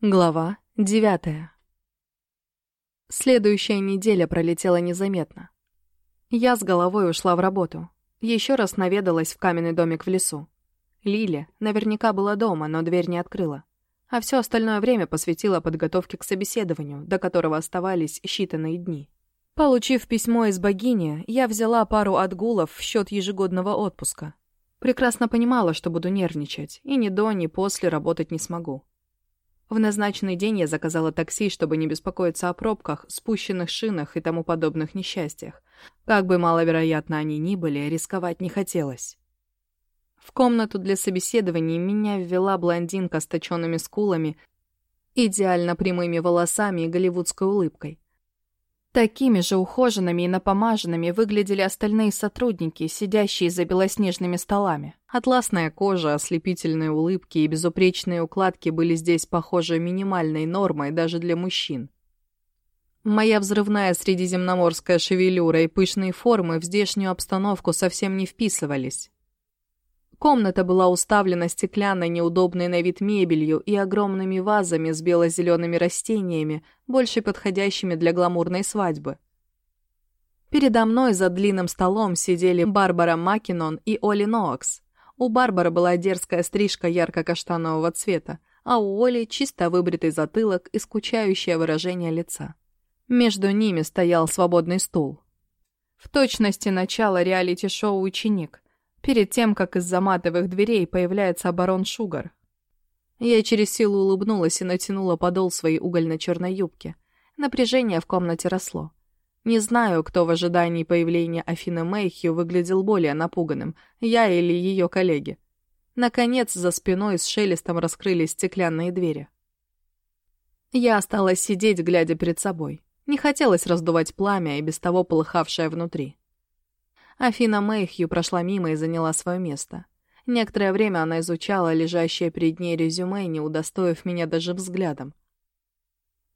Глава девятая. Следующая неделя пролетела незаметно. Я с головой ушла в работу. Еще раз наведалась в каменный домик в лесу. Лиля наверняка была дома, но дверь не открыла. А все остальное время посвятила подготовке к собеседованию, до которого оставались считанные дни. Получив письмо из богини, я взяла пару отгулов в счет ежегодного отпуска. Прекрасно понимала, что буду нервничать, и ни до, ни после работать не смогу. В назначенный день я заказала такси, чтобы не беспокоиться о пробках, спущенных шинах и тому подобных несчастьях. Как бы маловероятно они ни были, рисковать не хотелось. В комнату для собеседований меня ввела блондинка с точенными скулами, идеально прямыми волосами и голливудской улыбкой. Такими же ухоженными и напомаженными выглядели остальные сотрудники, сидящие за белоснежными столами. Атласная кожа, ослепительные улыбки и безупречные укладки были здесь, похоже, минимальной нормой даже для мужчин. Моя взрывная средиземноморская шевелюра и пышные формы в здешнюю обстановку совсем не вписывались. Комната была уставлена стеклянной неудобной на вид мебелью и огромными вазами с бело-зелеными растениями, больше подходящими для гламурной свадьбы. Передо мной за длинным столом сидели Барбара Маккинон и Оли Ноакс. У Барбары была дерзкая стрижка ярко-каштанового цвета, а у Оли чисто выбритый затылок и скучающее выражение лица. Между ними стоял свободный стул. В точности начало реалити-шоу «Ученик», перед тем, как из-за матовых дверей появляется оборон Шугар. Я через силу улыбнулась и натянула подол своей угольно-черной юбки. Напряжение в комнате росло. Не знаю, кто в ожидании появления Афины Мэйхью выглядел более напуганным, я или ее коллеги. Наконец, за спиной с шелестом раскрылись стеклянные двери. Я осталась сидеть, глядя перед собой. Не хотелось раздувать пламя и без того полыхавшее внутри. Афина Мэйхью прошла мимо и заняла свое место. Некоторое время она изучала лежащее перед ней резюме, не удостоив меня даже взглядом.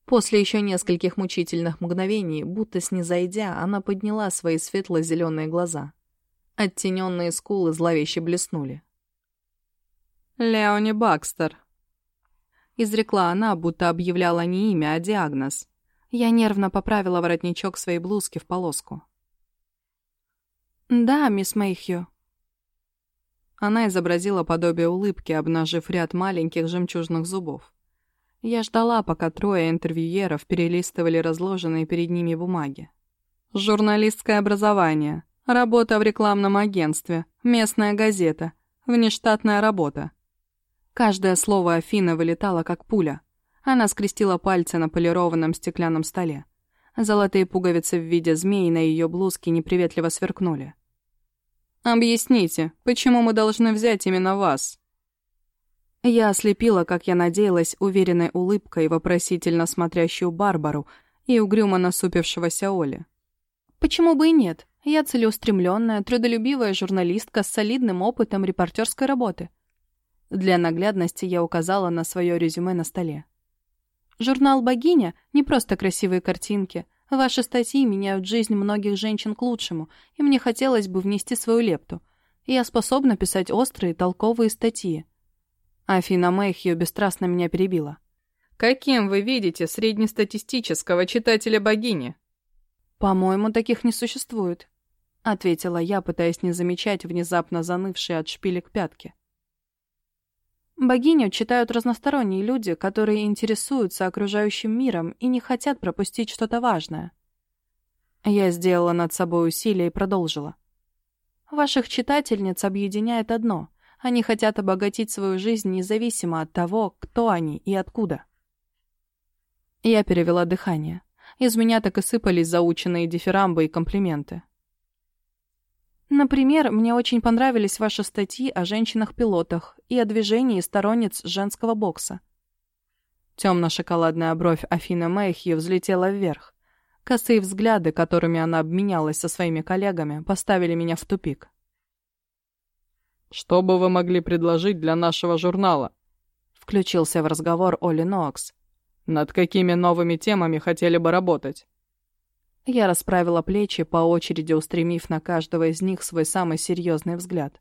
После еще нескольких мучительных мгновений, будто снизойдя, она подняла свои светло-зеленые глаза. Оттененные скулы зловеще блеснули. «Леони Бакстер», — изрекла она, будто объявляла не имя, а диагноз. Я нервно поправила воротничок своей блузки в полоску. «Да, мисс Мэйхью». Она изобразила подобие улыбки, обнажив ряд маленьких жемчужных зубов. Я ждала, пока трое интервьюеров перелистывали разложенные перед ними бумаги. «Журналистское образование. Работа в рекламном агентстве. Местная газета. Внештатная работа». Каждое слово Афины вылетало, как пуля. Она скрестила пальцы на полированном стеклянном столе. Золотые пуговицы в виде змей на ее блузке неприветливо сверкнули. «Объясните, почему мы должны взять именно вас?» Я ослепила, как я надеялась, уверенной улыбкой, вопросительно смотрящую Барбару и угрюмо насупившегося Оли. «Почему бы и нет? Я целеустремленная, трудолюбивая журналистка с солидным опытом репортерской работы». Для наглядности я указала на свое резюме на столе. Журнал «Богиня» — не просто красивые картинки, Ваши статьи меняют жизнь многих женщин к лучшему, и мне хотелось бы внести свою лепту. Я способна писать острые, толковые статьи». Афина Мэйхью бесстрастно меня перебила. «Каким вы видите среднестатистического читателя богини?» «По-моему, таких не существует», — ответила я, пытаясь не замечать внезапно занывшие от шпилек пятки. Богиню читают разносторонние люди, которые интересуются окружающим миром и не хотят пропустить что-то важное. Я сделала над собой усилие и продолжила. Ваших читательниц объединяет одно. Они хотят обогатить свою жизнь независимо от того, кто они и откуда. Я перевела дыхание. Из меня так и сыпались заученные дифирамбы и комплименты. Например, мне очень понравились ваши статьи о женщинах-пилотах и о движении сторонниц женского бокса. Темно-шоколадная бровь Афины Мэйхью взлетела вверх. Косые взгляды, которыми она обменялась со своими коллегами, поставили меня в тупик. «Что бы вы могли предложить для нашего журнала?» Включился в разговор Оли Нокс. «Над какими новыми темами хотели бы работать?» Я расправила плечи, по очереди устремив на каждого из них свой самый серьезный взгляд.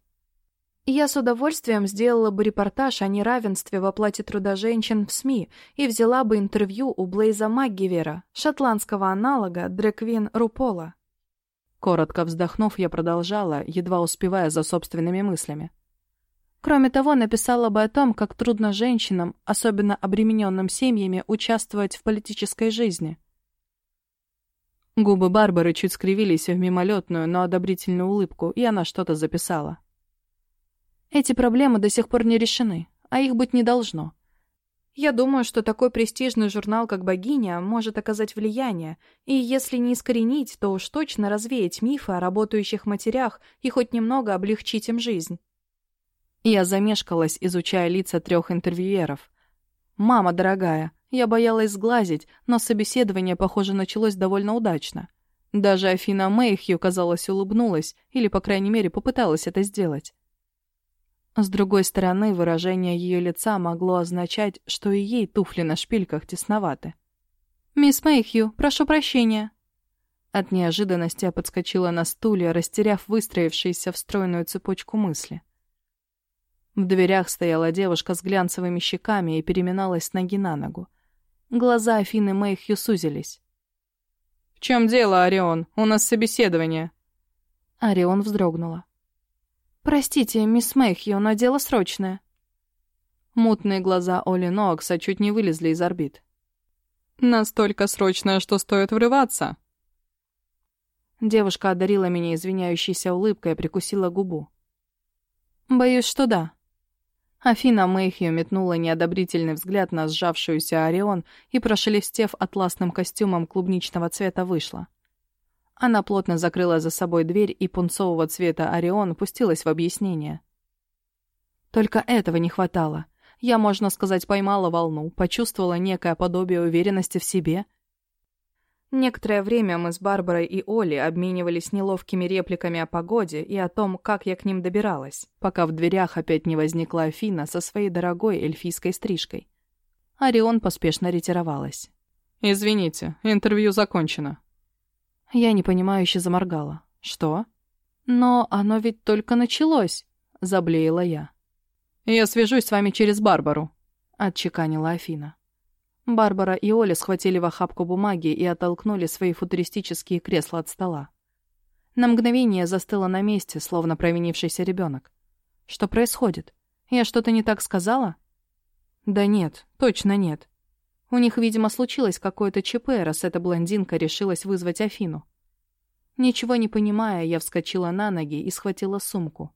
Я с удовольствием сделала бы репортаж о неравенстве в оплате труда женщин в СМИ и взяла бы интервью у Блейза Макгивера, шотландского аналога Дреквин Рупола. Коротко вздохнув, я продолжала, едва успевая за собственными мыслями. Кроме того, написала бы о том, как трудно женщинам, особенно обремененным семьями, участвовать в политической жизни. Губы Барбары чуть скривились в мимолетную, но одобрительную улыбку, и она что-то записала. Эти проблемы до сих пор не решены, а их быть не должно. Я думаю, что такой престижный журнал, как «Богиня», может оказать влияние, и если не искоренить, то уж точно развеять мифы о работающих матерях и хоть немного облегчить им жизнь. Я замешкалась, изучая лица трех интервьюеров. «Мама дорогая, я боялась сглазить, но собеседование, похоже, началось довольно удачно. Даже Афина Мэйхью, казалось, улыбнулась, или, по крайней мере, попыталась это сделать. С другой стороны, выражение ее лица могло означать, что и ей туфли на шпильках тесноваты. «Мисс Мэйхью, прошу прощения». От неожиданности я подскочила на стуле, растеряв выстроившиеся в стройную цепочку мысли. В дверях стояла девушка с глянцевыми щеками и переминалась с ноги на ногу. Глаза Афины Мэйхью сузились. «В чем дело, Орион? У нас собеседование». Орион вздрогнула. «Простите, мисс Мэйхью, но дело срочное». Мутные глаза Оли Нокса чуть не вылезли из орбит. «Настолько срочное, что стоит врываться?» Девушка одарила меня извиняющейся улыбкой и прикусила губу. «Боюсь, что да». Афина Мэйхью метнула неодобрительный взгляд на сжавшуюся Орион и, прошелестев атласным костюмом клубничного цвета, вышла. Она плотно закрыла за собой дверь, и пунцового цвета Орион пустилась в объяснение. Только этого не хватало. Я, можно сказать, поймала волну, почувствовала некое подобие уверенности в себе. Некоторое время мы с Барбарой и Оли обменивались неловкими репликами о погоде и о том, как я к ним добиралась, пока в дверях опять не возникла Афина со своей дорогой эльфийской стрижкой. Орион поспешно ретировалась. «Извините, интервью закончено», я непонимающе заморгала. «Что?» «Но оно ведь только началось», — заблеяла я. «Я свяжусь с вами через Барбару», — отчеканила Афина. Барбара и Оля схватили в охапку бумаги и оттолкнули свои футуристические кресла от стола. На мгновение застыла на месте, словно провинившийся ребенок. Что происходит? Я что-то не так сказала? Да нет, точно нет. У них, видимо, случилось какое-то ЧП, раз эта блондинка решилась вызвать Афину. Ничего не понимая, я вскочила на ноги и схватила сумку.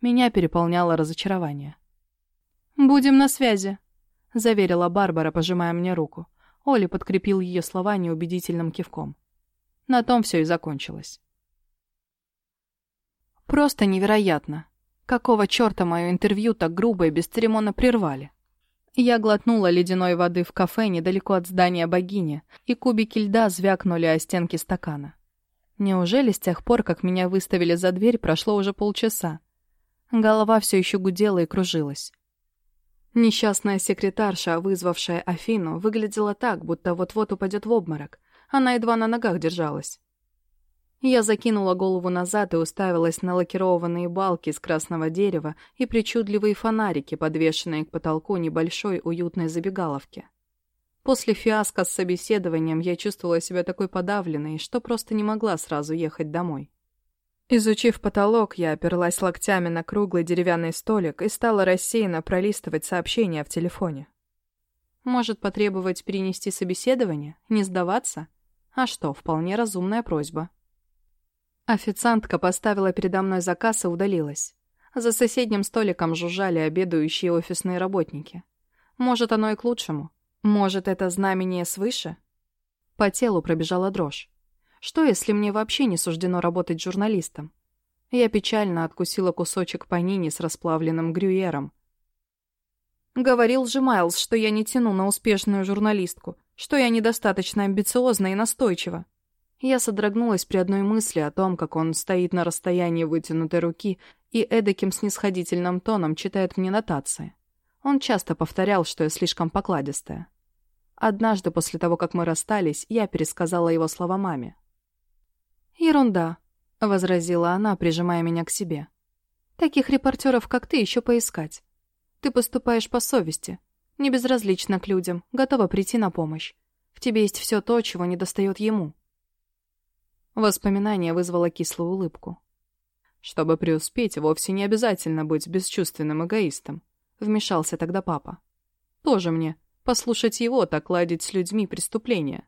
Меня переполняло разочарование. «Будем на связи», — заверила Барбара, пожимая мне руку. Оли подкрепил ее слова неубедительным кивком. На том все и закончилось. Просто невероятно. Какого черта мое интервью так грубо и бесцеремонно прервали? Я глотнула ледяной воды в кафе недалеко от здания богини, и кубики льда звякнули о стенки стакана. Неужели с тех пор, как меня выставили за дверь, прошло уже полчаса? Голова все еще гудела и кружилась. Несчастная секретарша, вызвавшая Афину, выглядела так, будто вот-вот упадет в обморок. Она едва на ногах держалась. Я закинула голову назад и уставилась на лакированные балки из красного дерева и причудливые фонарики, подвешенные к потолку небольшой уютной забегаловки. После фиаско с собеседованием я чувствовала себя такой подавленной, что просто не могла сразу ехать домой. Изучив потолок, я оперлась локтями на круглый деревянный столик и стала рассеянно пролистывать сообщения в телефоне. Может, потребовать перенести собеседование? Не сдаваться? А что, вполне разумная просьба. Официантка поставила передо мной заказ и удалилась. За соседним столиком жужжали обедающие офисные работники. Может, оно и к лучшему. Может, это знамение свыше? По телу пробежала дрожь. Что, если мне вообще не суждено работать журналистом? Я печально откусила кусочек панини с расплавленным грюером. Говорил же Майлз, что я не тяну на успешную журналистку, что я недостаточно амбициозна и настойчива. Я содрогнулась при одной мысли о том, как он стоит на расстоянии вытянутой руки и эдаким снисходительным тоном читает мне нотации. Он часто повторял, что я слишком покладистая. Однажды после того, как мы расстались, я пересказала его слова маме. «Ерунда», — возразила она, прижимая меня к себе. Таких репортеров, как ты, еще поискать. Ты поступаешь по совести, не безразлична к людям, готова прийти на помощь. В тебе есть все то, чего не достает ему. Воспоминание вызвало кислую улыбку. Чтобы преуспеть, вовсе не обязательно быть бесчувственным эгоистом. Вмешался тогда папа. Тоже мне. Послушать его, так ладить с людьми преступления.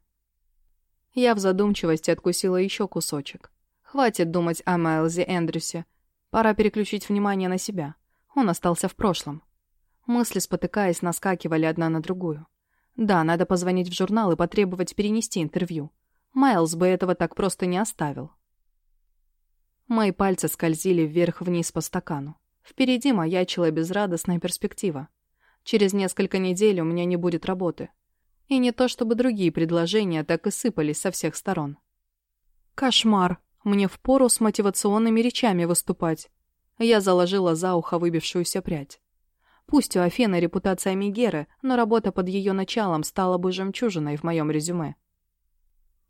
Я в задумчивости откусила еще кусочек. Хватит думать о Майлзе Эндрюсе. Пора переключить внимание на себя. Он остался в прошлом. Мысли, спотыкаясь, наскакивали одна на другую. Да, надо позвонить в журнал и потребовать перенести интервью. Майлз бы этого так просто не оставил. Мои пальцы скользили вверх-вниз по стакану. Впереди маячила безрадостная перспектива. Через несколько недель у меня не будет работы. И не то чтобы другие предложения так и сыпались со всех сторон. Кошмар. Мне впору с мотивационными речами выступать. Я заложила за ухо выбившуюся прядь. Пусть у Афены репутация Мегеры, но работа под ее началом стала бы жемчужиной в моем резюме.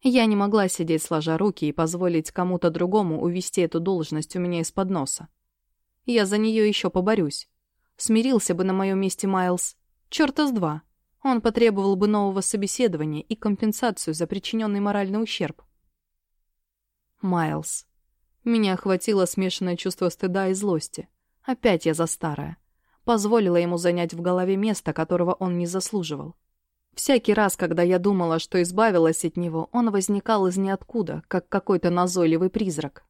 Я не могла сидеть сложа руки и позволить кому-то другому увести эту должность у меня из-под носа. Я за нее еще поборюсь. Смирился бы на моем месте Майлз. Черта с два. Он потребовал бы нового собеседования и компенсацию за причиненный моральный ущерб. Майлз. Меня охватило смешанное чувство стыда и злости. Опять я за старое. Позволила ему занять в голове место, которого он не заслуживал. Всякий раз, когда я думала, что избавилась от него, он возникал из ниоткуда, как какой-то назойливый призрак.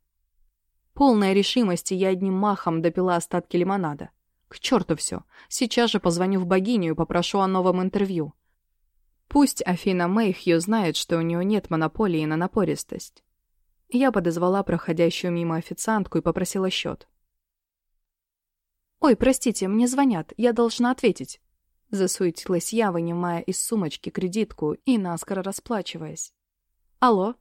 Полная решимости я одним махом допила остатки лимонада. К черту все. Сейчас же позвоню в богиню и попрошу о новом интервью. Пусть Афина Мэйхью знает, что у нее нет монополии на напористость. Я подозвала проходящую мимо официантку и попросила счет. «Ой, простите, мне звонят, я должна ответить». Засуетилась я, вынимая из сумочки кредитку и наскоро расплачиваясь. «Алло?»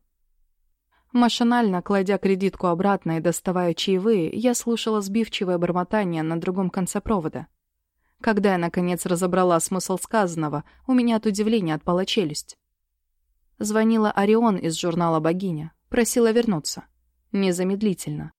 Машинально, кладя кредитку обратно и доставая чаевые, я слушала сбивчивое бормотание на другом конце провода. Когда я, наконец, разобрала смысл сказанного, у меня от удивления отпала челюсть. Звонила Орион из журнала «Богиня». Просила вернуться. Незамедлительно.